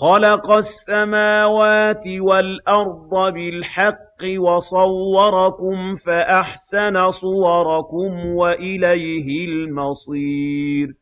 خَلَقَ السَّمَاوَاتِ وَالْأَرْضَ بِالْحَقِّ وَصَوَّرَكُمْ فَأَحْسَنَ صُوَرَكُمْ ۖ وَإِلَيْهِ الْمَصِيرُ.